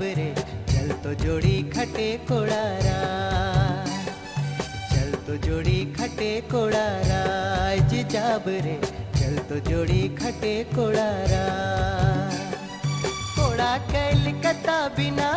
रे, चल तो जोड़ी खटे कोड़ारा। चल तो जोड़ी खटे कोड़ारा जिजाब चल तो जोड़ी खटे कोड़ारा। कोड़ा कलकत्ता बिना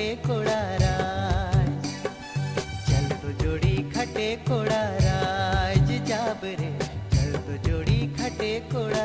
खटे कोड़ा चल तो जोड़ी खटे कोड़ा राज जाबरे चल तो जोड़ी खटे कोड़ा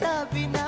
sabe nada.